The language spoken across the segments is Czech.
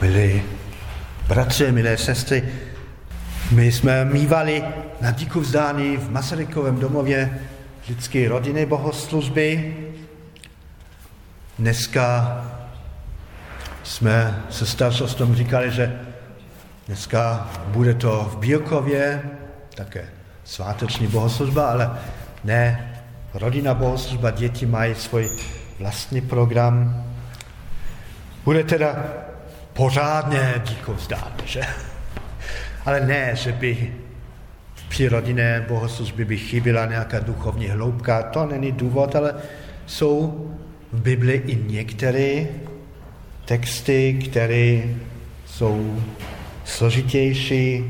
Milí bratři, milé sestry, my jsme mývali na díku vzdání v Masarykovém domově vždycky rodinné bohoslužby. Dneska jsme se staršostom říkali, že dneska bude to v Bílkově, také sváteční bohoslužba, ale ne rodina bohoslužba, děti mají svůj vlastní program. Bude teda pořádně díkovzdání, že? Ale ne, že by při rodinné bohoslužbě by chyběla nějaká duchovní hloubka, to není důvod, ale jsou v Bibli i některé texty, které jsou složitější,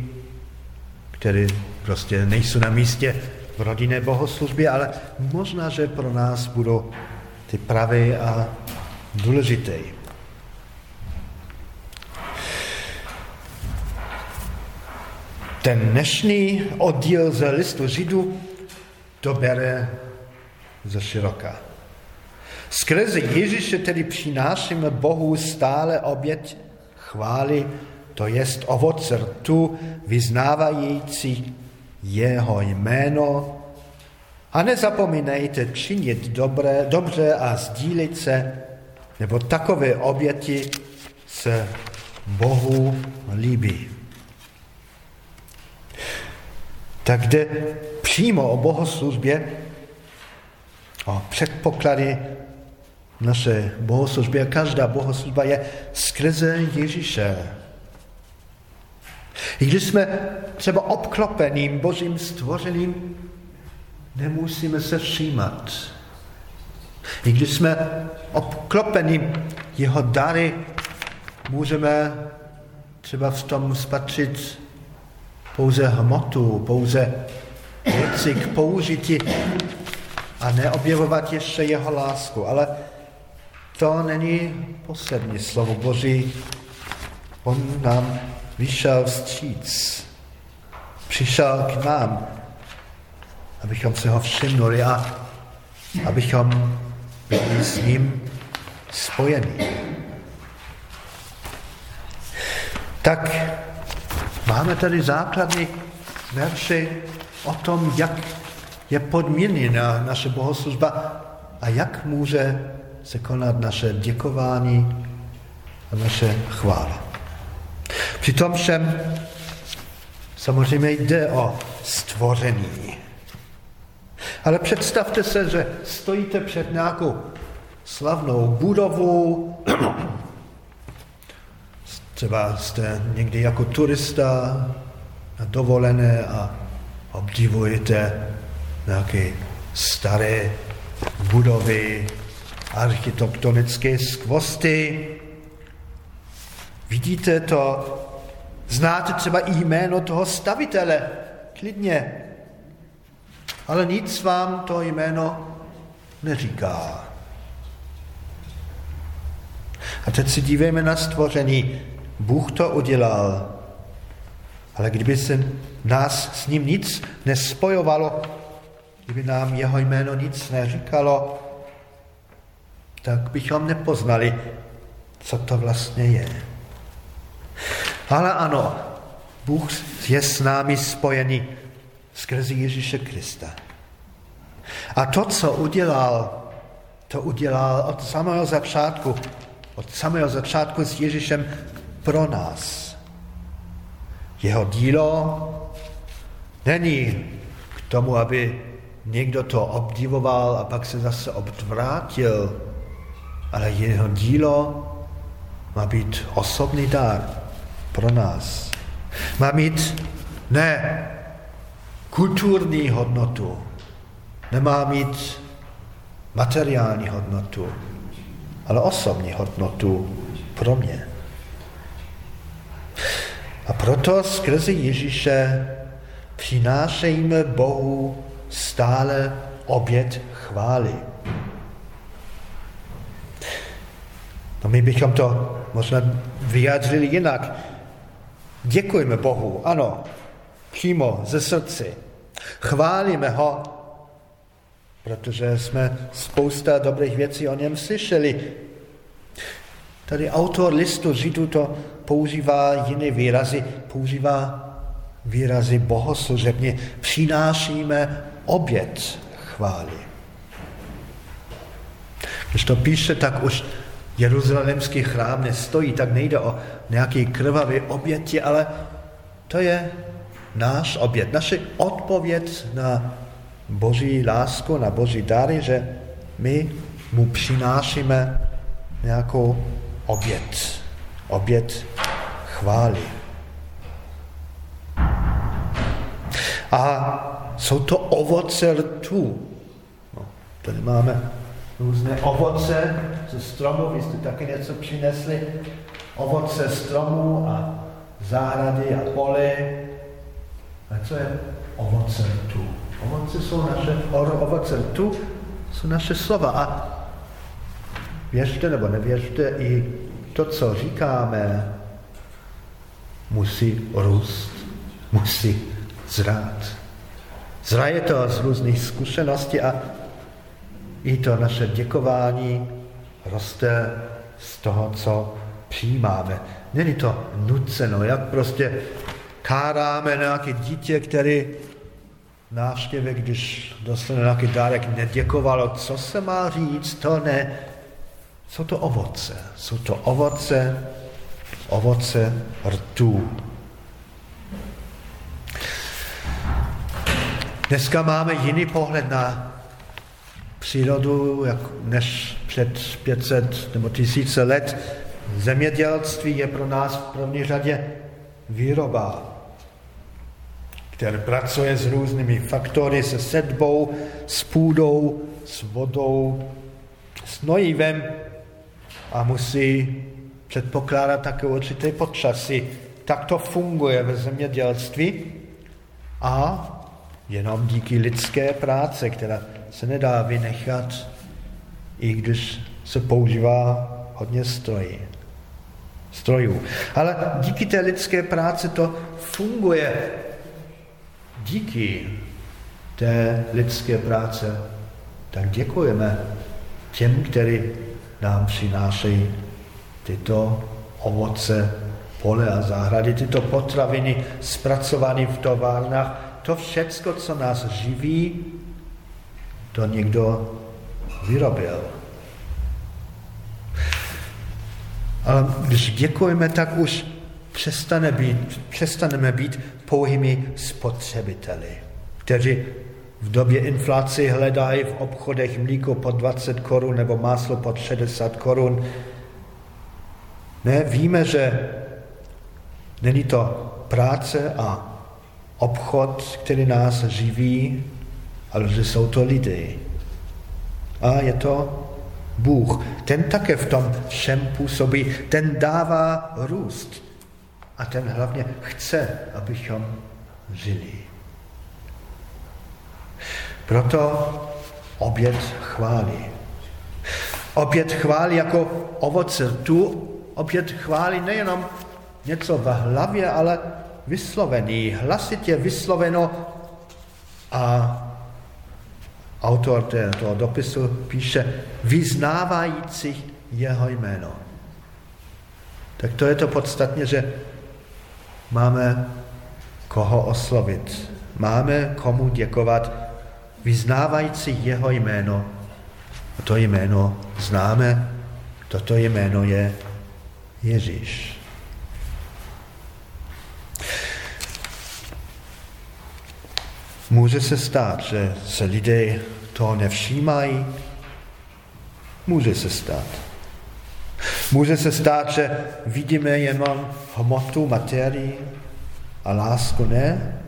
které prostě nejsou na místě v rodinné bohoslužbě, ale možná, že pro nás budou ty pravé a důležité. Ten dnešní oddíl z listu Židu to bere ze široka. Skrze Ježíše tedy přinášíme Bohu stále oběť chvály, to jest ovoce rtu, vyznávající jeho jméno. A nezapomínejte činit dobré, dobře a sdílit se, nebo takové oběti se Bohu líbí. Tak jde přímo o bohoslužbě, o předpoklady naše bohoslužby. A každá bohoslužba je skrze Ježíše. I když jsme třeba obklopeným božím stvořeným, nemusíme se všímat. I když jsme obklopeným jeho dary, můžeme třeba v tom spatřit pouze hmotu, pouze věci k použití a neobjevovat ještě jeho lásku. Ale to není poslední slovo Boží. On nám vyšel vstříc. Přišel k nám, abychom se ho všimnuli a abychom byli s ním spojeni. Tak máme tady základní verše o tom, jak je podmíněna naše bohoslužba a jak může se konat naše děkování a naše chvála. Přitom všem samozřejmě jde o stvoření. Ale představte se, že stojíte před nějakou slavnou budovou, třeba jste někdy jako turista na dovolené a obdivujete nějaké staré budovy, architektonické skvosty. Vidíte to, znáte třeba i jméno toho stavitele, klidně. Ale nic vám to jméno neříká. A teď si dívejme na stvoření. Bůh to udělal. Ale kdyby se nás s ním nic nespojovalo, kdyby nám jeho jméno nic neříkalo, tak bychom nepoznali, co to vlastně je. Ale ano, Bůh je s námi spojený skrze Ježíše Krista. A to, co udělal, to udělal od samého začátku, od samého začátku s Ježíšem pro nás. Jeho dílo není k tomu, aby někdo to obdivoval a pak se zase odvrátil, ale jeho dílo má být osobný dar pro nás. Má mít ne kulturní hodnotu, nemá mít materiální hodnotu, ale osobní hodnotu pro mě. A proto skrze Ježíše přinášejme Bohu stále oběd chvály. No my bychom to možná vyjádřili jinak. Děkujeme Bohu, ano, přímo ze srdci. Chválíme ho, protože jsme spousta dobrých věcí o něm slyšeli. Tady autor listu Židů to používá jiné výrazy, používá výrazy bohoslužebně. Přinášíme oběd chvály. Když to píše, tak už jeruzalémský chrám nestojí, tak nejde o nějaký krvavý oběti, ale to je náš oběd, naše odpověď na boží lásku, na boží dary, že my mu přinášíme nějakou oběd, oběd chvály. A jsou to ovoce rtů. No, tady máme různé ovoce ze stromů, vy jste taky něco přinesli, ovoce stromů a zahrady a pole. A co je ovoce rtů? Ovoce jsou naše, ovoce rtů jsou naše slova. A věřte nebo nevěřte, i to, co říkáme, musí růst, musí zrát. Zraje to z různých zkušeností a i to naše děkování roste z toho, co přijímáme. Není to nuceno, jak prostě káráme nějaké dítě, který návštěvě, když dostane nějaký dárek, neděkovalo, co se má říct, to ne. Jsou to ovoce, jsou to ovoce, ovoce rtů. Dneska máme jiný pohled na přírodu, jak než před 500 nebo tisíce let. Zemědělství je pro nás v první řadě výroba, který pracuje s různými faktory, se sedbou, s půdou, s vodou, s nojivem a musí předpokládat také určité počasí. Tak to funguje ve zemědělství a jenom díky lidské práce, která se nedá vynechat, i když se používá hodně strojí, strojů. Ale díky té lidské práci to funguje. Díky té lidské práce tak děkujeme těm, kteří nám přinášejí tyto ovoce, pole a zahrady, tyto potraviny zpracované v továrnách, to všecko, co nás živí, to někdo vyrobil. Ale když děkujeme, tak už přestane být, přestaneme být pouhými spotřebiteli, kteří v době inflace hledají v obchodech mlíko po 20 korun nebo máslo po 60 korun. Ne, víme, že není to práce a obchod, který nás živí, ale že jsou to lidé. A je to Bůh. Ten také v tom všem působí. Ten dává růst. A ten hlavně chce, abychom žili. Proto oběd chválí. Oběd chválí jako ovoce. Tu oběd chválí nejenom něco v hlavě, ale vyslovený, hlasitě vysloveno a autor toho dopisu píše vyznávající jeho jméno. Tak to je to podstatně, že máme koho oslovit. Máme komu děkovat, vyznávající jeho jméno. A to jméno známe, toto jméno je Ježíš. Může se stát, že se lidé toho nevšímají. Může se stát. Může se stát, že vidíme jenom hmotu, materii a lásku ne.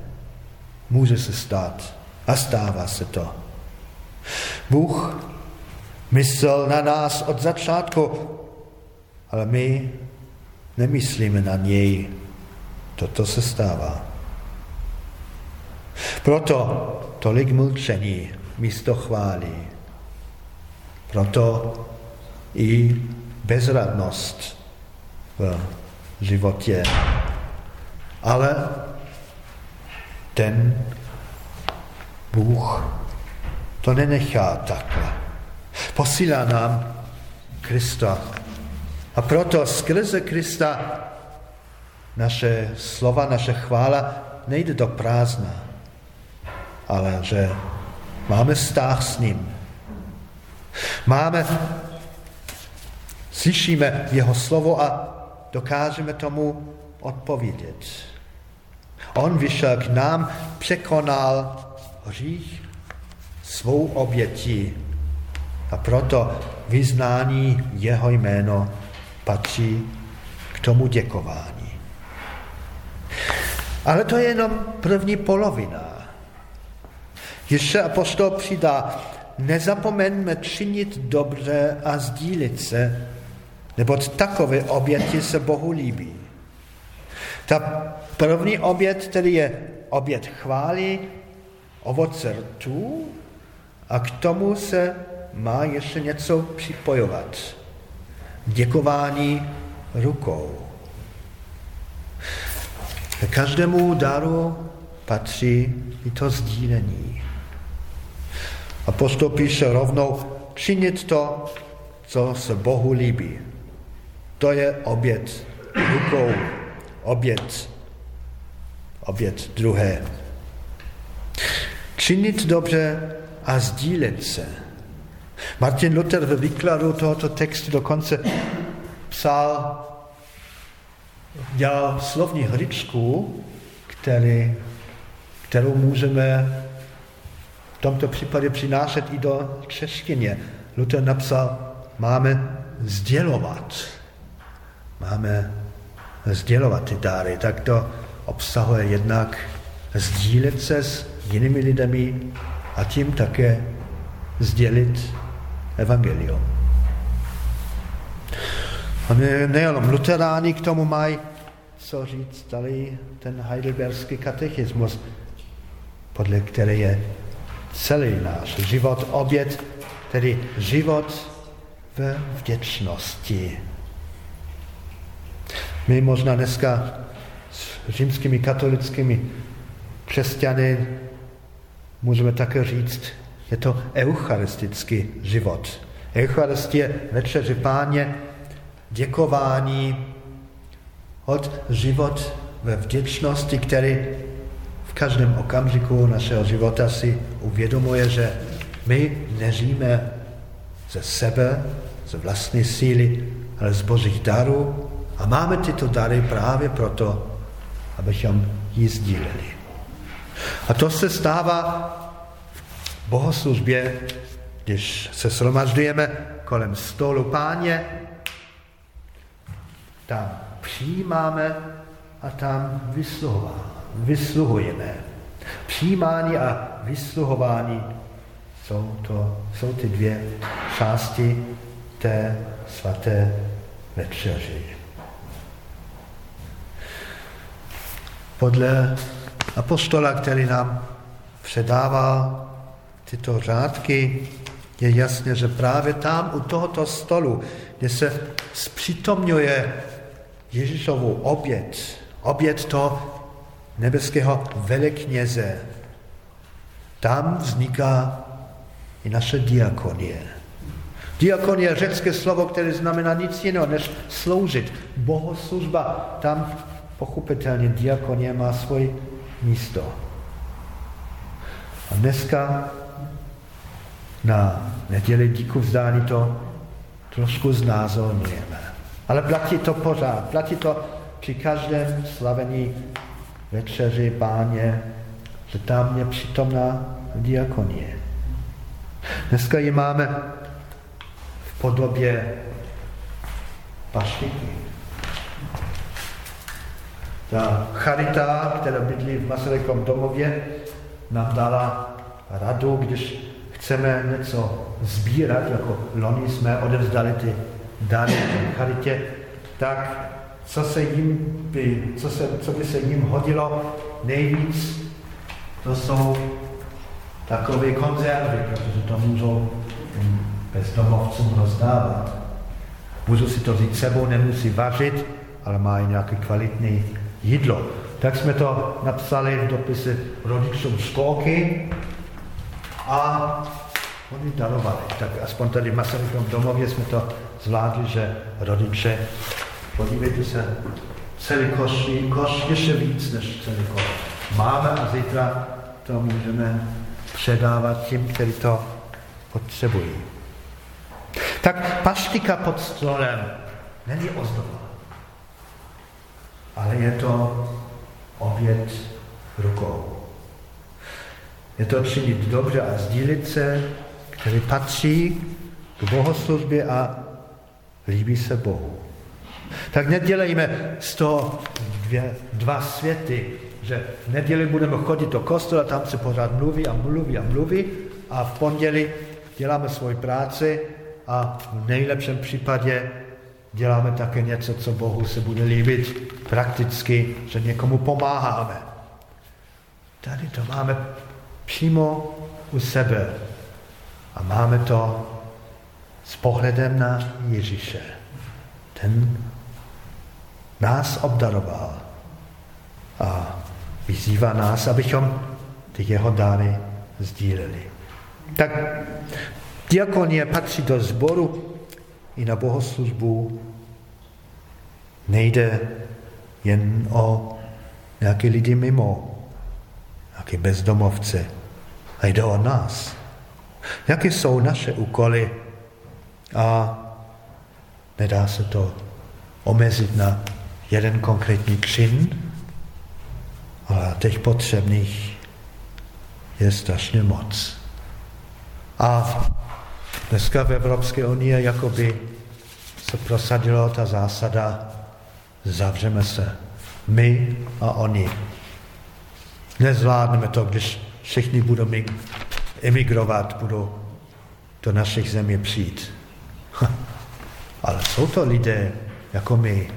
Může se stát. A stává se to. Bůh myslel na nás od začátku, ale my nemyslíme na něj. Toto se stává. Proto tolik mlčení místo chvály. Proto i bezradnost v životě. Ale ten Bůh to nenechá takhle. Posílá nám Krista, A proto skrze Krista naše slova, naše chvála nejde do prázdna, ale že máme vztah s ním. Máme, slyšíme jeho slovo a dokážeme tomu odpovědět. On vyšel k nám, překonal hřích svou obětí a proto vyznání jeho jméno patří k tomu děkování. Ale to je jenom první polovina. Ještě apostol přidá, nezapomeňme činit dobře a sdílit se, neboť takové oběti se Bohu líbí. Ta první oběd, tedy je oběd chvály, ovoce rtů a k tomu se má ještě něco připojovat. Děkování rukou. Každému daru patří i to sdílení. A postupí píše rovnou, činit to, co se Bohu líbí. To je oběd rukou, oběd, oběd druhé. Činit dobře a sdílet se. Martin Luther ve výkladu tohoto textu dokonce psal, dělal slovní hříčku, který, kterou můžeme v tomto případě přinášet i do češtině. Luther napsal, máme sdělovat. Máme sdělovat ty dáry. Tak to obsahuje jednak sdílet se s jinými lidmi a tím také sdělit evangelium. A nejenom luteráni k tomu mají co říct, tady ten heidelberský katechismus, podle které je celý náš život oběd, tedy život ve vděčnosti. My možná dneska s římskými katolickými křesťany můžeme také říct, je to eucharistický život. Eucharistie, večeře páně, děkování, od život ve vděčnosti, který v každém okamžiku našeho života si uvědomuje, že my nežijeme ze sebe, ze vlastní síly, ale z božích darů a máme tyto dary právě proto, abychom ji sdíleli. A to se stává v bohoslužbě, když se shromažďujeme kolem stolu páně, tam přijímáme a tam vysluhujeme. Přijímání a vysluhování jsou, to, jsou ty dvě části té svaté večeři. Podle apostola, který nám předával tyto řádky, je jasné, že právě tam u tohoto stolu, kde se zpřítomňuje Ježíšovu oběd, oběd to nebeského velekněze, tam vzniká i naše diakonie. Diakonie je řecké slovo, které znamená nic jiného, než sloužit. Bohoslužba, tam pochopitelně diakonie má svoje místo. A dneska na neděli díku vzdání to trošku znázorňujeme. Ale platí to pořád, platí to při každém slavení večeři páně, že tam je přítomná diakonie. Dneska ji máme v podobě paštíky. Ta charita, která bydlí v Masarykovém domově, nám dala radu, když chceme něco sbírat, jako loni jsme odevzdali ty dary charitě, tak co, se jim by, co, se, co by se jim hodilo nejvíc, to jsou takové konzervy, protože to můžou bezdomovcům rozdávat. Můžu si to říct sebou, nemusí vařit, ale mají nějaké kvalitní jídlo. Tak jsme to napsali v dopise rodičům školky a oni darovali. Tak aspoň tady v Masarykovém domově jsme to zvládli, že rodiče, podívejte se, celý koš, koš ještě víc než celý koš. Máme a zítra to můžeme předávat tím, kteří to potřebují. Tak paštika pod stolem není ozdoba, ale je to oběd rukou. Je to činit dobře a sdílit se, který patří k bohoslužbě a líbí se Bohu. Tak nedělejme z toho dvě, dva světy, že v neděli budeme chodit do kostela, tam se pořád mluví a mluví a mluví a v pondělí děláme svoji práci a v nejlepším případě děláme také něco, co Bohu se bude líbit prakticky, že někomu pomáháme. Tady to máme přímo u sebe a máme to s pohledem na Ježíše. Ten nás obdaroval a vyzývá nás, abychom ty jeho dáry sdíleli. Tak diakonie patří do sboru i na bohoslužbu. Nejde jen o nějaké lidi mimo, nějaké bezdomovce, a jde o nás. Jaké jsou naše úkoly a nedá se to omezit na jeden konkrétní čin, ale těch potřebných je strašně moc. A dneska v Evropské unii jakoby se prosadila ta zásada zavřeme se. My a oni. Nezvládneme to, když všichni budou emigrovat, budou do našich země přijít. Ale jsou to lidé jako my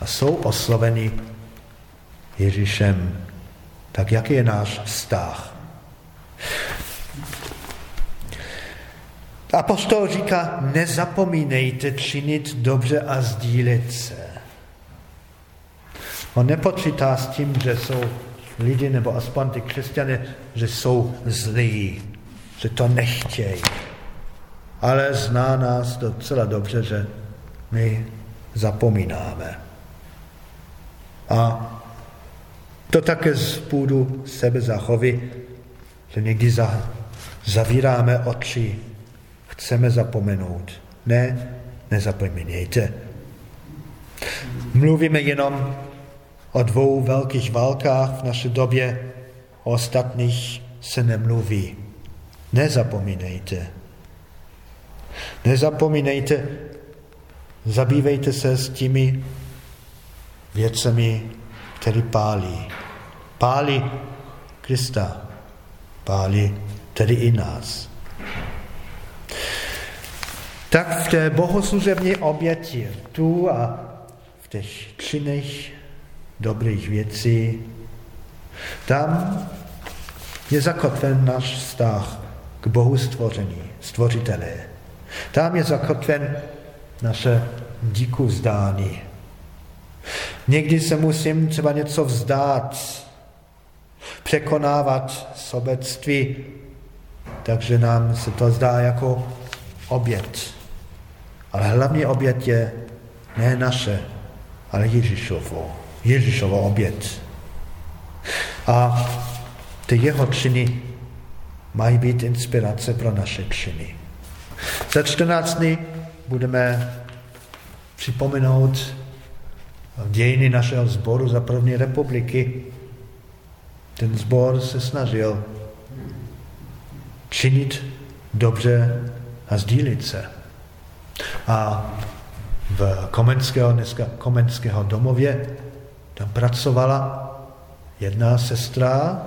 a jsou osloveni Ježíšem. Tak jaký je náš vztah? Apostol říká, nezapomínejte činit dobře a sdílet se. On nepočítá s tím, že jsou lidi, nebo aspoň ty křesťané, že jsou zlí, že to nechtějí. Ale zná nás docela dobře, že my zapomínáme. A to také z půdu sebezachovy, že někdy za, zavíráme oči, chceme zapomenout. Ne, nezapomínejte. Mluvíme jenom o dvou velkých válkách v naší době, o ostatních se nemluví. Nezapomínejte. Nezapomínejte, zabývejte se s těmi věcemi, které pálí. Pálí Krista, pálí tedy i nás. Tak v té bohoslužební oběti, tu a v těch činech dobrých věcí, tam je zakotven náš vztah k Bohu stvoření, stvořitele. Tam je zakotven naše díku vzdání. Někdy se musím třeba něco vzdát, překonávat sobectví, takže nám se to zdá jako oběd. Ale hlavně oběd je ne naše, ale Ježíšovo. Ježíšovo oběd. A ty jeho činy mají být inspirace pro naše činy. Za 14 dny budeme připomenout dějiny našeho sboru za první republiky. Ten sbor se snažil činit dobře a sdílit se. A v Komenského, dneska Komenského domově tam pracovala jedna sestra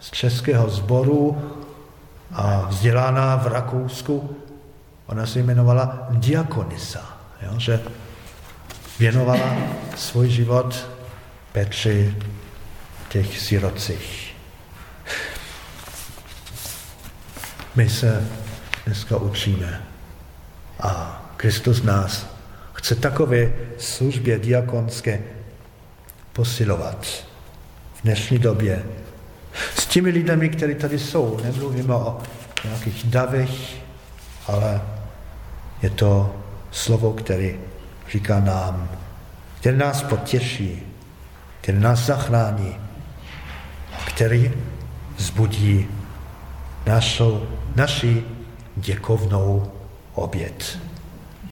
z českého sboru a vzdělaná v Rakousku. Ona se jmenovala Diakonisa, jo, že věnovala svůj život Petři těch sirocích. My se dneska učíme a Kristus nás chce takové službě diakonské posilovat v dnešní době. S těmi lidmi, kteří tady jsou, nemluvíme o nějakých davech, ale je to slovo, které říká nám, který nás potěší, který nás zachrání, který zbudí našou, naši děkovnou oběd.